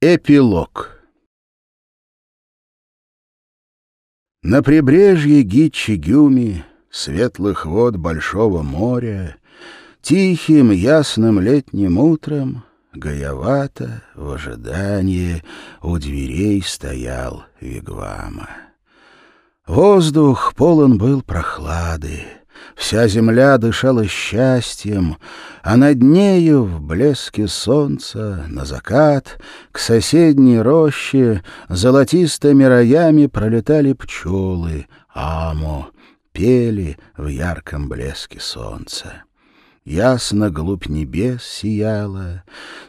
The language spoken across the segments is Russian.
Эпилог На прибрежье Гитчи-Гюми, светлых вод Большого моря, Тихим ясным летним утром Гаявата в ожидании у дверей стоял Вигвама. Воздух полон был прохлады, Вся земля дышала счастьем, а над нею в блеске солнца на закат к соседней роще золотистыми роями пролетали пчелы, амо, пели в ярком блеске солнца. Ясно глубь небес сияла,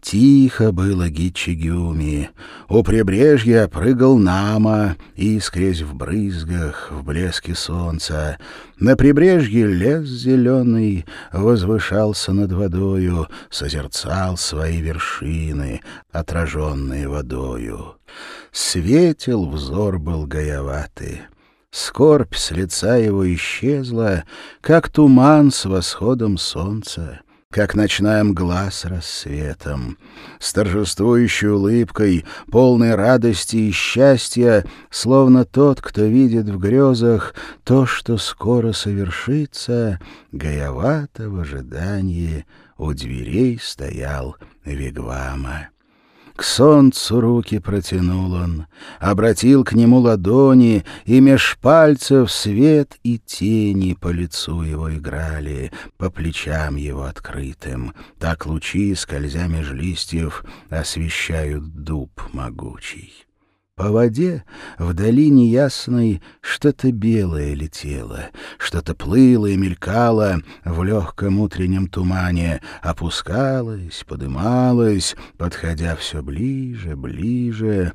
Тихо было Гичигюми. У прибрежья прыгал Нама, Искрясь в брызгах, в блеске солнца. На прибрежье лес зеленый Возвышался над водою, Созерцал свои вершины, Отраженные водою. Светел взор был гаеватый. Скорбь с лица его исчезла, как туман с восходом солнца, как ночная мгла с рассветом. С торжествующей улыбкой, полной радости и счастья, словно тот, кто видит в грезах то, что скоро совершится, гаевато в ожидании у дверей стоял Вигвама. К солнцу руки протянул он, обратил к нему ладони, и меж пальцев свет и тени по лицу его играли, по плечам его открытым. Так лучи, скользя меж листьев, освещают дуб могучий. По воде в долине ясной что-то белое летело, что-то плыло и мелькало в легком утреннем тумане, опускалось, подымалось, подходя все ближе, ближе.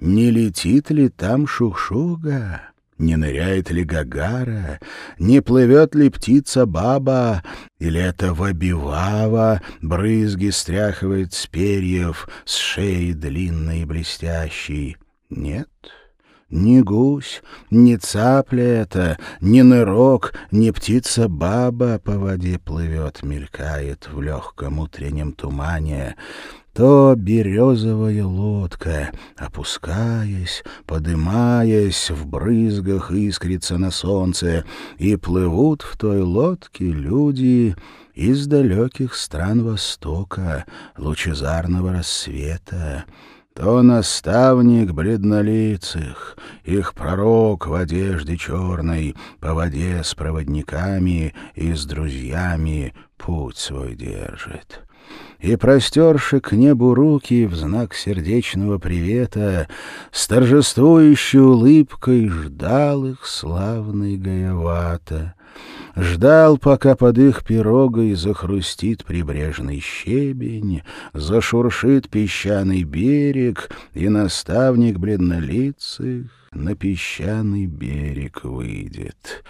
Не летит ли там шухшуга? Не ныряет ли Гагара? Не плывет ли птица-баба? Или это вабивава брызги стряхивает с перьев, с шеи длинной и блестящей? Нет, ни гусь, ни цапля это, ни нырок, ни птица-баба по воде плывет, мелькает в легком утреннем тумане. То березовая лодка, опускаясь, подымаясь, в брызгах искрится на солнце, и плывут в той лодке люди из далеких стран Востока, лучезарного рассвета то наставник бледнолицых, их пророк в одежде черной, по воде с проводниками и с друзьями путь свой держит. И, простерши к небу руки в знак сердечного привета, с торжествующей улыбкой ждал их славный Гаявата — Ждал, пока под их пирогой захрустит прибрежный щебень, зашуршит песчаный берег, и наставник бледнолицых на песчаный берег выйдет.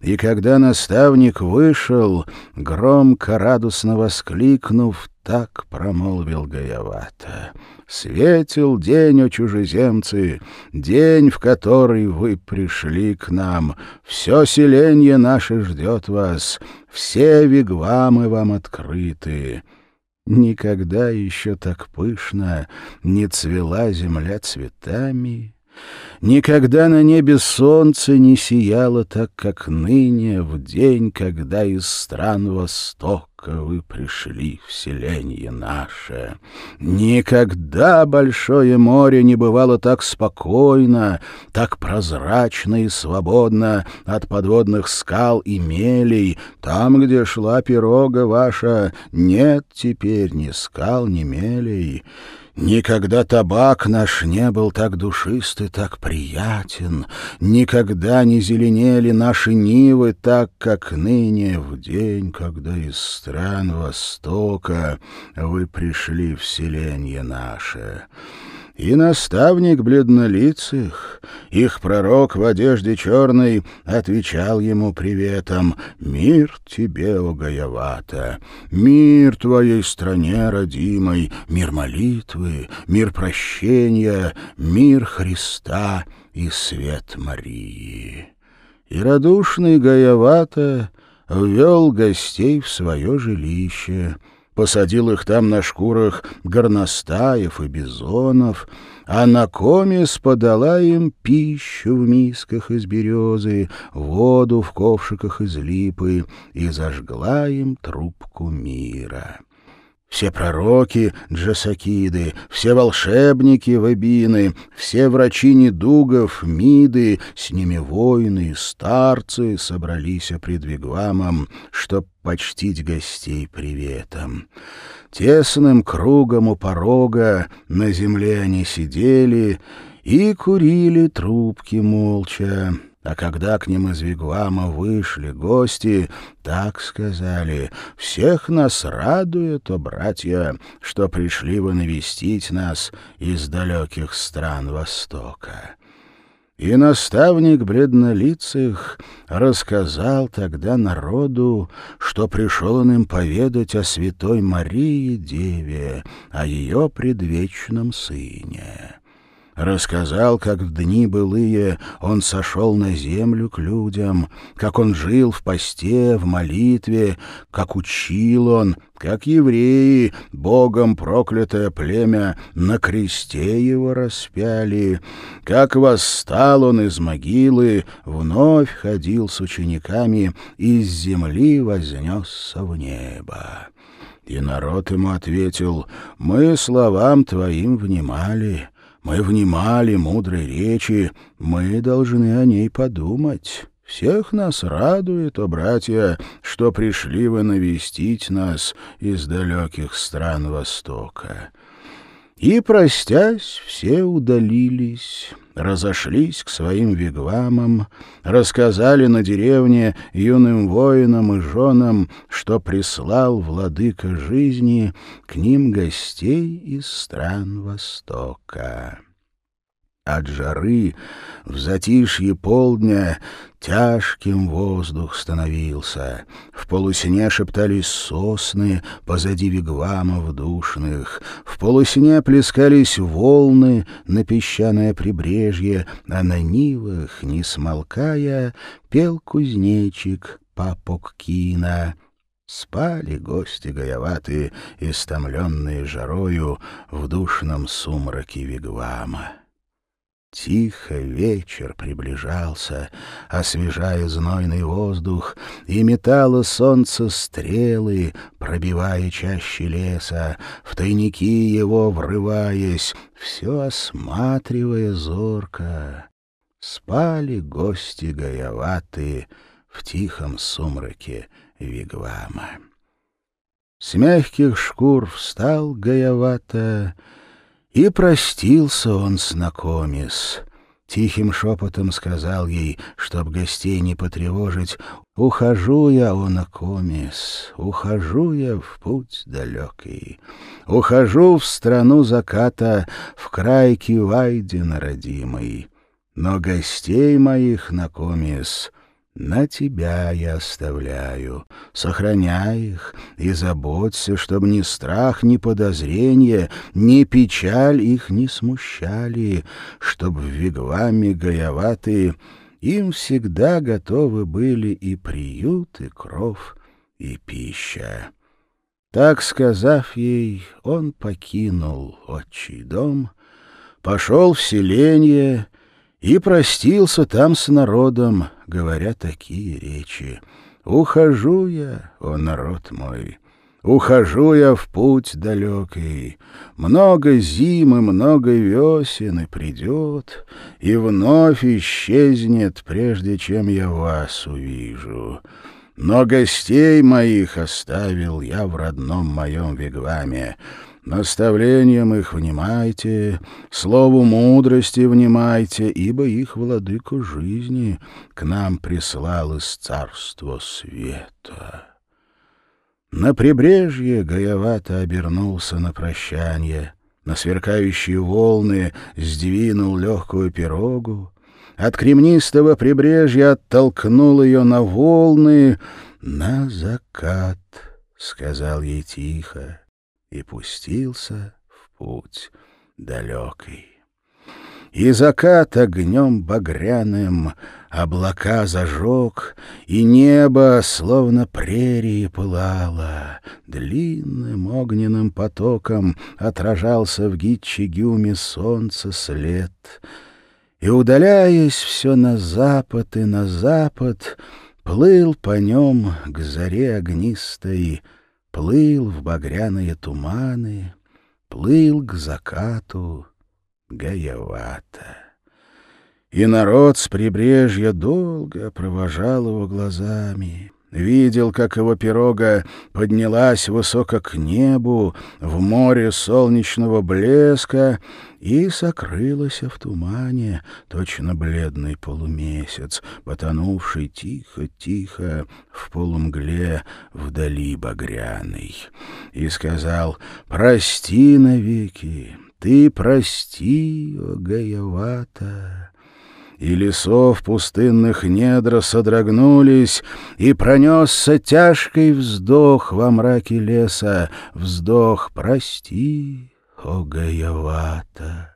И когда наставник вышел, громко радостно воскликнув, так промолвил Гаявата. «Светил день, о чужеземцы, день, в который вы пришли к нам. Все селение наше ждет вас, все вигвамы вам открыты». Никогда еще так пышно не цвела земля цветами, Никогда на небе солнце не сияло так, как ныне, в день, когда из стран Востока вы пришли в селение наше. Никогда большое море не бывало так спокойно, так прозрачно и свободно от подводных скал и мелей. Там, где шла пирога ваша, нет теперь ни скал, ни мелей. Никогда табак наш не был так душист и так приятен, Никогда не зеленели наши нивы так, как ныне в день, когда из стран Востока вы пришли в селенье наше. И наставник бледнолицых, их пророк в одежде черной, отвечал ему приветом «Мир тебе, о Гаявата! Мир твоей стране родимой, мир молитвы, мир прощения, мир Христа и свет Марии!» И радушный Гаявата ввел гостей в свое жилище — посадил их там на шкурах горностаев и бизонов, а на комис подала им пищу в мисках из березы, воду в ковшиках из липы и зажгла им трубку мира. Все пророки — джасакиды, все волшебники — вабины, все врачи недугов — миды, с ними воины и старцы собрались пред вигвамом, чтоб почтить гостей приветом. Тесным кругом у порога на земле они сидели и курили трубки молча. А когда к ним из Вигвама вышли гости, так сказали, «Всех нас радует, о братья, что пришли вы навестить нас из далеких стран Востока». И наставник бледнолицых рассказал тогда народу, что пришел он им поведать о святой Марии Деве, о ее предвечном сыне. Рассказал, как в дни былые он сошел на землю к людям, как он жил в посте, в молитве, как учил он, как евреи, богом проклятое племя, на кресте его распяли, как восстал он из могилы, вновь ходил с учениками, из земли вознесся в небо. И народ ему ответил, «Мы словам твоим внимали». Мы внимали мудрой речи, мы должны о ней подумать. Всех нас радует, о братья, что пришли вы навестить нас из далеких стран Востока. И, простясь, все удалились, разошлись к своим вигвамам, рассказали на деревне юным воинам и женам, что прислал владыка жизни к ним гостей из стран Востока. От жары в затишье полдня тяжким воздух становился. В полусне шептались сосны позади вигвамов душных. В полусне плескались волны на песчаное прибрежье, а на нивах, не смолкая, пел кузнечик Папоккина. Спали гости гаяватые, истомленные жарою, в душном сумраке вигвама. Тихо вечер приближался, освежая знойный воздух, и метало солнце стрелы, пробивая чаще леса, в тайники его врываясь, все осматривая зорко. Спали гости гаяватые в тихом сумраке вигвама. С мягких шкур встал гаявато, и простился он с Накомис. Тихим шепотом сказал ей, чтоб гостей не потревожить, «Ухожу я, о Накомис, ухожу я в путь далекий, ухожу в страну заката, в край Кивайдина родимый. Но гостей моих, Накомис, — на тебя я оставляю. Сохраняй их и заботься, чтобы ни страх, ни подозрение, ни печаль их не смущали, чтоб в вигваме гаяватые им всегда готовы были и приют, и кров, и пища. Так сказав ей, он покинул отчий дом, пошел в селение и простился там с народом, говоря такие речи. «Ухожу я, о народ мой, ухожу я в путь далекий. Много зим и много весен и придет, и вновь исчезнет, прежде чем я вас увижу». Но гостей моих оставил я в родном моем вигваме. Наставлением их внимайте, слову мудрости внимайте, ибо их владыку жизни к нам прислал из царства света. На прибрежье гаявато обернулся на прощанье, на сверкающие волны сдвинул легкую пирогу, от кремнистого прибрежья оттолкнул ее на волны, на закат, — сказал ей тихо и пустился в путь далекий. И закат огнем багряным облака зажег, И небо, словно прерии, пылало. Длинным огненным потоком Отражался в Гитчигюме солнце след. И, удаляясь все на запад и на запад, Плыл по нем к заре огнистой, Плыл в багряные туманы, Плыл к закату Гаявата. И народ с прибрежья долго провожал его глазами. Видел, как его пирога поднялась высоко к небу, в море солнечного блеска, и сокрылась в тумане, точно бледный полумесяц, потонувший тихо-тихо в полумгле вдали багряной. И сказал «Прости навеки, ты прости, о Гаявата» и лесов пустынных недр содрогнулись, и пронесся тяжкий вздох во мраке леса, вздох «Прости, о Гаявата».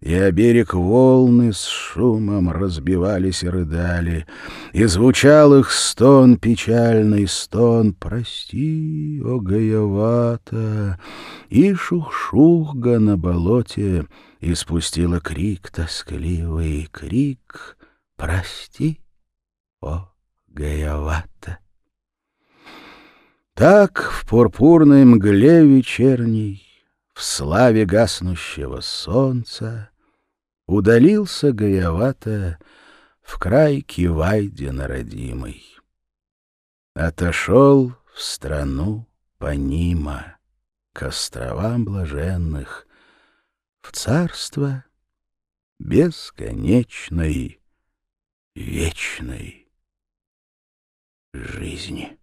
И о берег волны с шумом разбивались и рыдали, И звучал их стон, печальный стон, «Прости, о Гаявата!» И шух-шухга на болоте — и спустила крик тоскливый, крик «Прости, о Гаявата!» Так в пурпурной мгле вечерней, В славе гаснущего солнца, Удалился Гаявата В край Кивайдина родимый. Отошел в страну Панима, К островам блаженных, в царство бесконечной вечной жизни.